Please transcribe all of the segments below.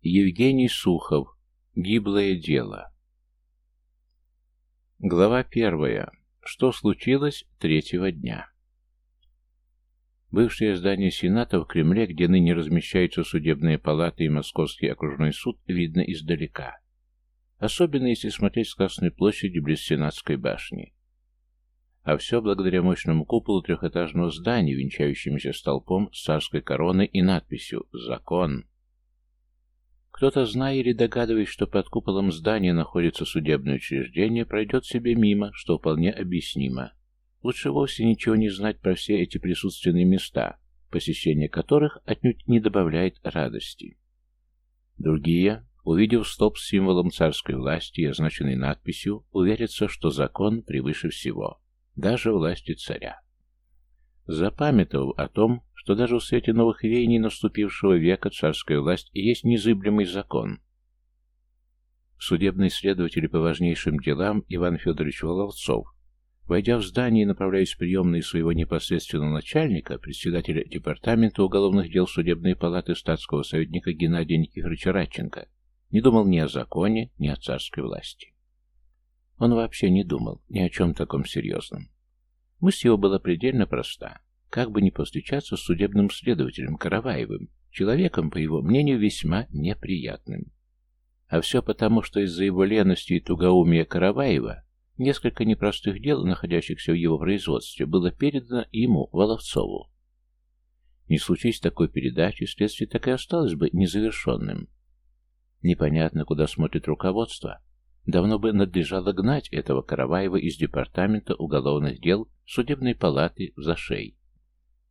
Евгений Сухов. Гиблое дело. Глава первая. Что случилось третьего дня? Бывшее здание Сената в Кремле, где ныне размещаются судебные палаты и Московский окружной суд, видно издалека. Особенно если смотреть с Красной площади близ Сенатской башни. А все благодаря мощному куполу трехэтажного здания, венчающемуся столпом с царской короной и надписью «Закон». Кто-то, зная или догадываясь, что под куполом здания находится судебное учреждение, пройдет себе мимо, что вполне объяснимо. Лучше вовсе ничего не знать про все эти присутственные места, посещение которых отнюдь не добавляет радости. Другие, увидев стоп с символом царской власти и означенной надписью, уверятся, что закон превыше всего, даже власти царя. Запамятовав о том, что даже в свете новых веяний наступившего века царская власть есть незыблемый закон. Судебный следователь по важнейшим делам Иван Федорович Воловцов, войдя в здание и направляясь в приемные своего непосредственного начальника, председателя Департамента уголовных дел Судебной палаты статского советника Геннадия Никифоровича Радченко, не думал ни о законе, ни о царской власти. Он вообще не думал ни о чем таком серьезном. Мысль его была предельно проста как бы не повстречаться с судебным следователем Караваевым, человеком, по его мнению, весьма неприятным. А все потому, что из-за его лености и тугоумия Караваева несколько непростых дел, находящихся в его производстве, было передано ему, Воловцову. Не случись такой передачи, следствие так и осталось бы незавершенным. Непонятно, куда смотрит руководство. Давно бы надлежало гнать этого Караваева из департамента уголовных дел судебной палаты в зашей.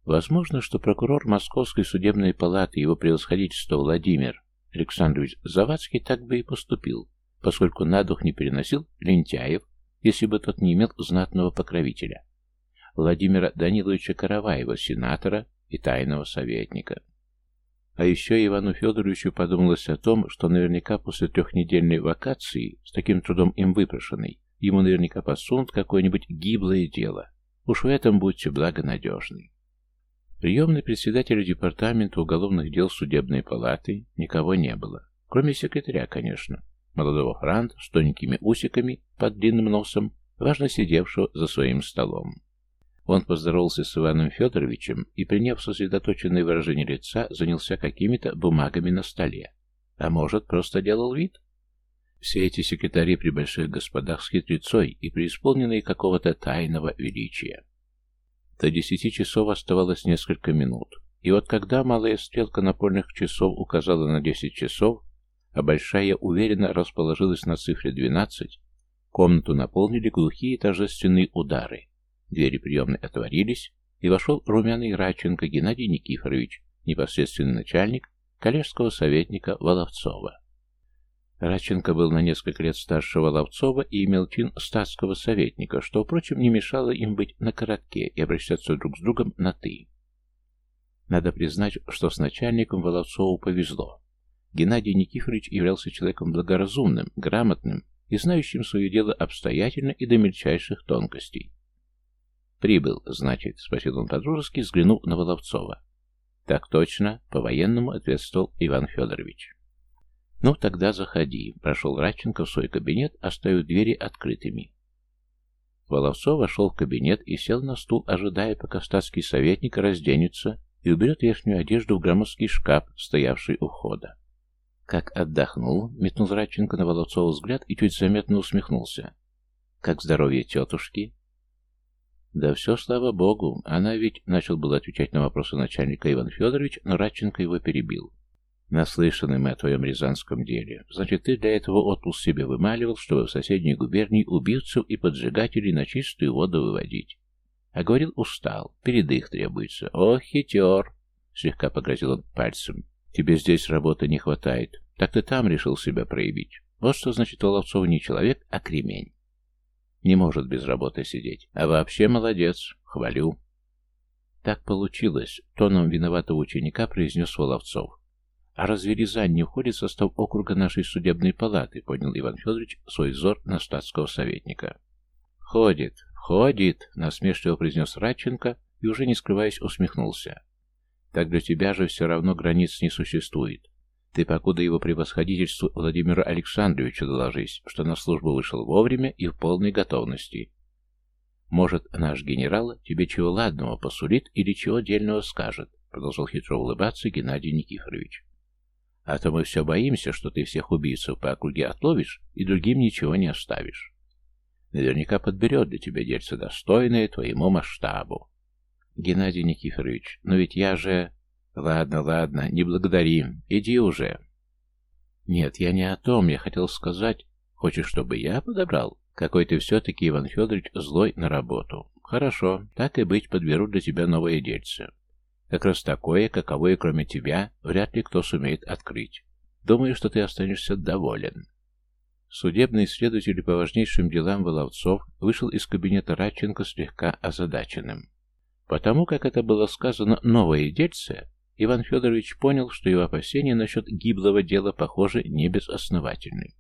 Возможно, что прокурор Московской судебной палаты его превосходительство Владимир Александрович Завадский так бы и поступил, поскольку на дух не переносил лентяев, если бы тот не имел знатного покровителя. Владимира Даниловича Караваева, сенатора и тайного советника. А еще Ивану Федоровичу подумалось о том, что наверняка после трехнедельной вакации, с таким трудом им выпрошенной, ему наверняка подсунут какое-нибудь гиблое дело. Уж в этом будьте благонадежны. Приемный председателя департамента уголовных дел судебной палаты никого не было. Кроме секретаря, конечно. Молодого франта с тоненькими усиками под длинным носом, важно сидевшего за своим столом. Он поздоровался с Иваном Федоровичем и, приняв сосредоточенное выражение лица, занялся какими-то бумагами на столе. А может, просто делал вид? Все эти секретари при больших господах с хитрецой и преисполненные какого-то тайного величия. До десяти часов оставалось несколько минут. И вот когда малая стрелка напольных часов указала на десять часов, а большая уверенно расположилась на цифре двенадцать, комнату наполнили глухие торжественные удары. Двери приемной отворились, и вошел румяный Раченко Геннадий Никифорович, непосредственный начальник коллежского советника Воловцова. Радченко был на несколько лет старше Воловцова и имел чин статского советника, что, впрочем, не мешало им быть на коротке и обращаться друг с другом на «ты». Надо признать, что с начальником Воловцову повезло. Геннадий Никифорович являлся человеком благоразумным, грамотным и знающим свое дело обстоятельно и до мельчайших тонкостей. «Прибыл, значит?» — спросил он по-дружески, взглянув на Воловцова. «Так точно», — по-военному ответствовал Иван Федорович. «Ну, тогда заходи», — прошел Радченко в свой кабинет, оставив двери открытыми. Воловцов вошел в кабинет и сел на стул, ожидая, пока статский советник разденется и уберет верхнюю одежду в громоздкий шкаф, стоявший у входа. «Как отдохнул?» — метнул Радченко на Воловцова взгляд и чуть заметно усмехнулся. «Как здоровье тетушки?» «Да все, слава богу. Она ведь...» — начал было отвечать на вопросы начальника Иван Федорович, но Радченко его перебил. Наслышаны мы о твоем рязанском деле. Значит, ты для этого отпуск себе вымаливал, чтобы в соседней губернии убийцев и поджигателей на чистую воду выводить. А говорил, устал, передых требуется. О, хитер! Слегка погрозил он пальцем. Тебе здесь работы не хватает. Так ты там решил себя проявить. Вот что значит Воловцов не человек, а кремень. Не может без работы сидеть. А вообще молодец. Хвалю. Так получилось. Тоном виноватого ученика произнес Воловцов. «А разве Рязань не входит в состав округа нашей судебной палаты?» — понял Иван Федорович свой взор на статского советника. «Входит, входит!» — насмешливо произнес Радченко и, уже не скрываясь, усмехнулся. «Так для тебя же все равно границ не существует. Ты покуда его превосходительству Владимиру Александровичу доложись, что на службу вышел вовремя и в полной готовности. Может, наш генерал тебе чего ладного посулит или чего дельного скажет, продолжал хитро улыбаться Геннадий Никифорович. А то мы все боимся, что ты всех убийцев по округе отловишь и другим ничего не оставишь. Наверняка подберет для тебя дельце достойное твоему масштабу. Геннадий Никифорович, но ведь я же... Ладно, ладно, не благодари. Иди уже. Нет, я не о том. Я хотел сказать... Хочешь, чтобы я подобрал? Какой ты все-таки, Иван Федорович, злой на работу. Хорошо, так и быть, подберу для тебя новое дельце. Как раз такое, каковое, кроме тебя, вряд ли кто сумеет открыть. Думаю, что ты останешься доволен. Судебный следователь по важнейшим делам Воловцов вышел из кабинета Радченко слегка озадаченным. Потому как это было сказано «новое дельце», Иван Федорович понял, что его опасения насчет гиблого дела, похоже, не безосновательны.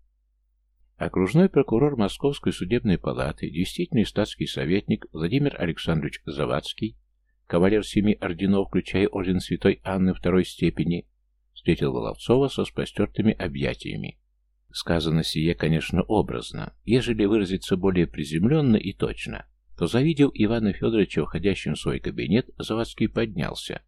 Окружной прокурор Московской судебной палаты, действительный статский советник Владимир Александрович Завадский, кавалер семи орденов, включая орден Святой Анны второй степени, встретил Воловцова со спостертыми объятиями. Сказано сие, конечно, образно. Ежели выразиться более приземленно и точно, то, завидев Ивана Федоровича, входящим в свой кабинет, Завадский поднялся,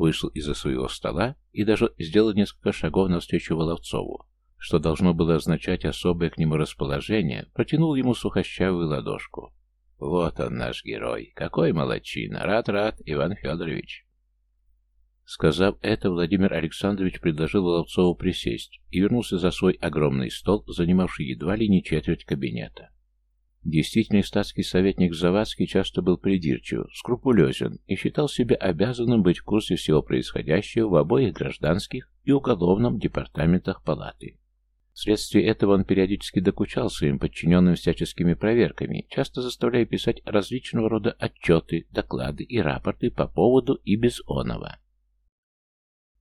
вышел из-за своего стола и даже сделал несколько шагов навстречу Воловцову, что должно было означать особое к нему расположение, протянул ему сухощавую ладошку. «Вот он, наш герой! Какой молодчина! Рад-рад, Иван Федорович!» Сказав это, Владимир Александрович предложил Воловцову присесть и вернулся за свой огромный стол, занимавший едва ли не четверть кабинета. Действительный статский советник Завадский часто был придирчив, скрупулезен и считал себя обязанным быть в курсе всего происходящего в обоих гражданских и уголовном департаментах палаты. Вследствие этого он периодически докучал своим подчиненным всяческими проверками, часто заставляя писать различного рода отчеты, доклады и рапорты по поводу и без оного.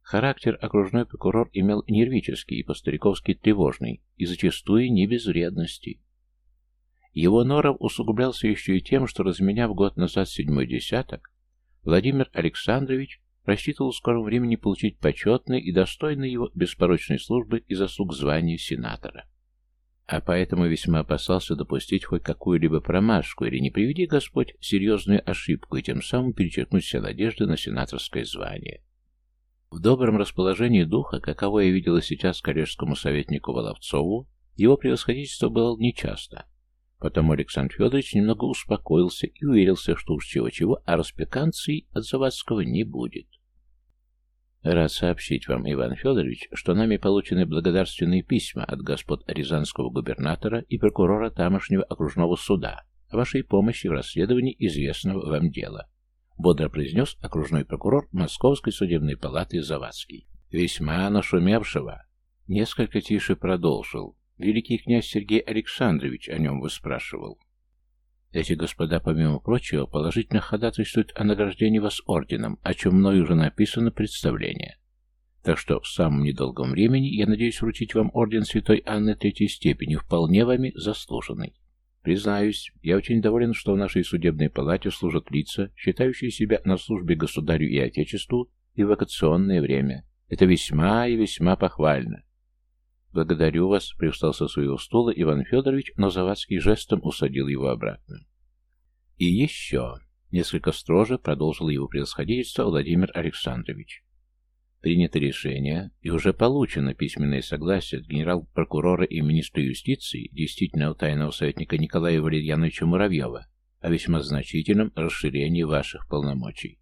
Характер окружной прокурор имел нервический и по-стариковски тревожный, и зачастую не без вредности. Его норов усугублялся еще и тем, что, разменяв год назад седьмой десяток, Владимир Александрович рассчитывал в скором времени получить почетный и достойный его беспорочной службы и заслуг звания сенатора. А поэтому весьма опасался допустить хоть какую-либо промашку или, не приведи Господь, серьезную ошибку и тем самым перечеркнуть все надежды на сенаторское звание. В добром расположении духа, каково я видела сейчас коллежскому советнику Воловцову, его превосходительство было нечасто, Потом Александр Федорович немного успокоился и уверился, что уж чего-чего, а распеканций от Завадского не будет. Рад сообщить вам, Иван Федорович, что нами получены благодарственные письма от господ Рязанского губернатора и прокурора тамошнего окружного суда о вашей помощи в расследовании известного вам дела. Бодро произнес окружной прокурор Московской судебной палаты Завадский. Весьма нашумевшего. Несколько тише продолжил. Великий князь Сергей Александрович о нем выспрашивал. Эти господа, помимо прочего, положительно ходатайствуют о награждении вас орденом, о чем мною уже написано представление. Так что в самом недолгом времени я надеюсь вручить вам орден Святой Анны Третьей степени, вполне вами заслуженный. Признаюсь, я очень доволен, что в нашей судебной палате служат лица, считающие себя на службе государю и отечеству и в вакационное время. Это весьма и весьма похвально. «Благодарю вас», — привстал со своего стула Иван Федорович, но Завадский жестом усадил его обратно. «И еще», — несколько строже продолжил его превосходительство Владимир Александрович. «Принято решение, и уже получено письменное согласие от генерал-прокурора и министра юстиции, действительно тайного советника Николая Валерьяновича Муравьева, о весьма значительном расширении ваших полномочий.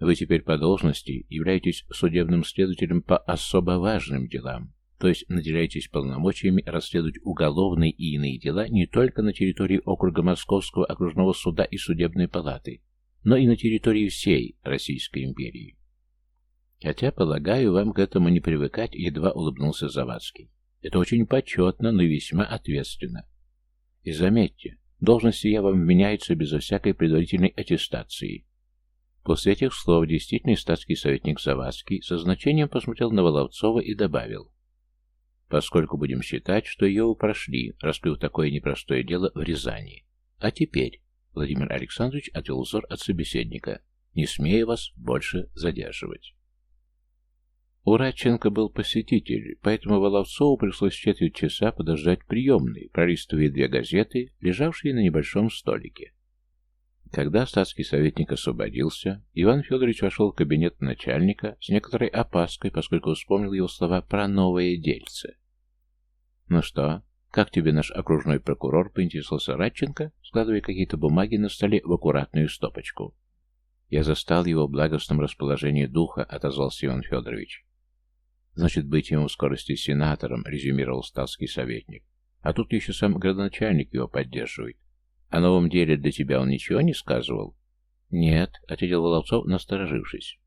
Вы теперь по должности являетесь судебным следователем по особо важным делам, то есть наделяетесь полномочиями расследовать уголовные и иные дела не только на территории округа Московского окружного суда и судебной палаты, но и на территории всей Российской империи. Хотя, полагаю, вам к этому не привыкать, едва улыбнулся Завадский. Это очень почетно, но весьма ответственно. И заметьте, должности я вам меняется безо всякой предварительной аттестации. После этих слов действительный статский советник Завадский со значением посмотрел на Воловцова и добавил поскольку будем считать, что ее прошли, раскрыв такое непростое дело в Рязани. А теперь, Владимир Александрович отвел взор от собеседника, не смея вас больше задерживать. У Радченко был посетитель, поэтому Воловцову пришлось четверть часа подождать приемной, пролистывая две газеты, лежавшие на небольшом столике. Когда статский советник освободился, Иван Федорович вошел в кабинет начальника с некоторой опаской, поскольку вспомнил его слова про новое дельце. «Ну что, как тебе наш окружной прокурор?» — поинтересовался Радченко, складывая какие-то бумаги на столе в аккуратную стопочку. «Я застал его в благостном расположении духа», — отозвался Иван Федорович. «Значит, быть ему в скорости сенатором», — резюмировал статский советник. «А тут еще сам градоначальник его поддерживает. О новом деле для тебя он ничего не сказывал? Нет, ответил Воловцов, насторожившись.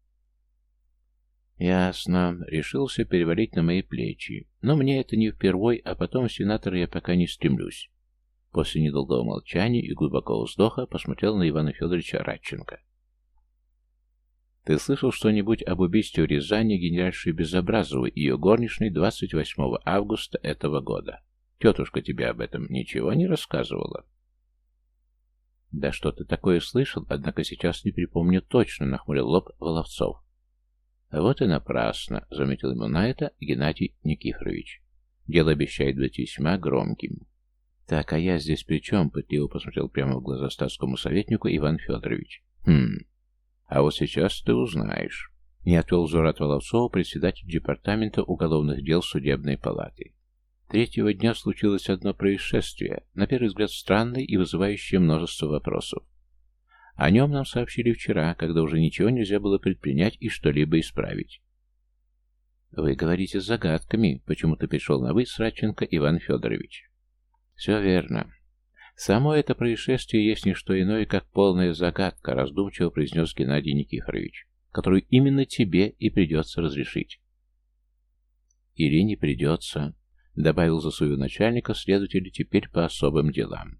Ясно. Решился перевалить на мои плечи. Но мне это не впервой, а потом в сенатора я пока не стремлюсь. После недолгого молчания и глубокого вздоха посмотрел на Ивана Федоровича Радченко. «Ты слышал что-нибудь об убийстве в Рязани генеральшей Безобразовой и ее горничной 28 августа этого года? Тетушка тебе об этом ничего не рассказывала?» «Да что ты такое слышал, однако сейчас не припомню точно», — нахмурил лоб Воловцов. «А вот и напрасно», — заметил ему на это Геннадий Никифорович. «Дело обещает быть весьма громким». «Так, а я здесь при чем?» — пытливо посмотрел прямо в глаза статскому советнику Иван Федорович. «Хм, а вот сейчас ты узнаешь». Не отвел взор от Воловцова председатель департамента уголовных дел судебной палаты. Третьего дня случилось одно происшествие, на первый взгляд странное и вызывающее множество вопросов. О нем нам сообщили вчера, когда уже ничего нельзя было предпринять и что-либо исправить. «Вы говорите загадками», — почему-то пришел на «вы» Сраченко Иван Федорович. «Все верно. Само это происшествие есть не что иное, как полная загадка», — раздумчиво произнес Геннадий Никифорович, «которую именно тебе и придется разрешить». «Или не придется», Добавил за свою начальника следователь теперь по особым делам.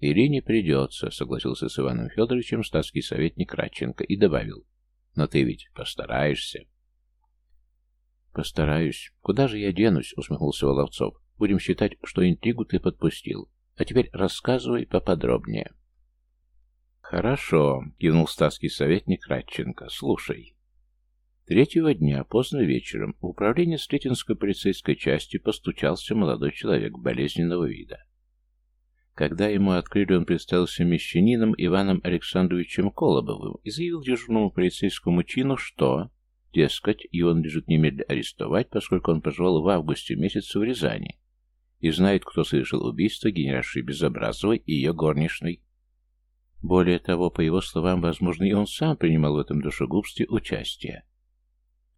«Ирине придется», — согласился с Иваном Федоровичем статский советник Радченко и добавил. «Но ты ведь постараешься». «Постараюсь. Куда же я денусь?» — усмехнулся Воловцов. «Будем считать, что интригу ты подпустил. А теперь рассказывай поподробнее». «Хорошо», — кивнул статский советник Радченко. «Слушай». Третьего дня, поздно вечером, в управление Слетинской полицейской части постучался молодой человек болезненного вида. Когда ему открыли, он представился мещанином Иваном Александровичем Колобовым и заявил дежурному полицейскому чину, что, дескать, его лежит немедленно арестовать, поскольку он поживал в августе месяце в Рязани и знает, кто совершил убийство генеральши Безобразовой и ее горничной. Более того, по его словам, возможно, и он сам принимал в этом душегубстве участие.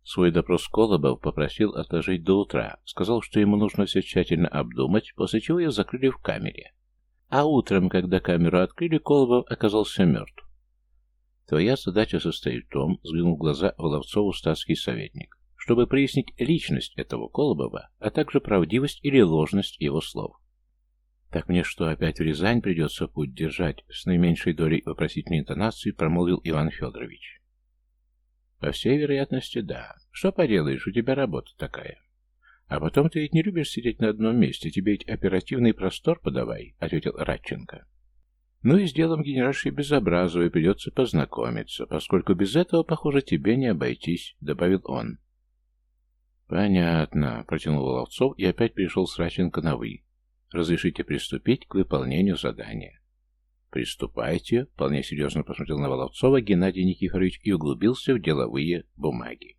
Свой допрос Колобов попросил отложить до утра, сказал, что ему нужно все тщательно обдумать, после чего ее закрыли в камере. А утром, когда камеру открыли, Колобов оказался мертв. Твоя задача состоит в том, взглянул глаза Воловцову статский советник, чтобы прояснить личность этого Колобова, а также правдивость или ложность его слов. «Так мне что, опять в Рязань придется путь держать?» С наименьшей долей вопросительной интонации промолвил Иван Федорович. По всей вероятности, да. Что поделаешь, у тебя работа такая. А потом ты ведь не любишь сидеть на одном месте, тебе ведь оперативный простор подавай, ответил Радченко. Ну и с делом генеральшей Безобразовой придется познакомиться, поскольку без этого, похоже, тебе не обойтись, добавил он. Понятно, протянул Воловцов и опять перешел с Радченко на «вы». Разрешите приступить к выполнению задания. «Приступайте», — вполне серьезно посмотрел на Воловцова Геннадий Никифорович и углубился в деловые бумаги.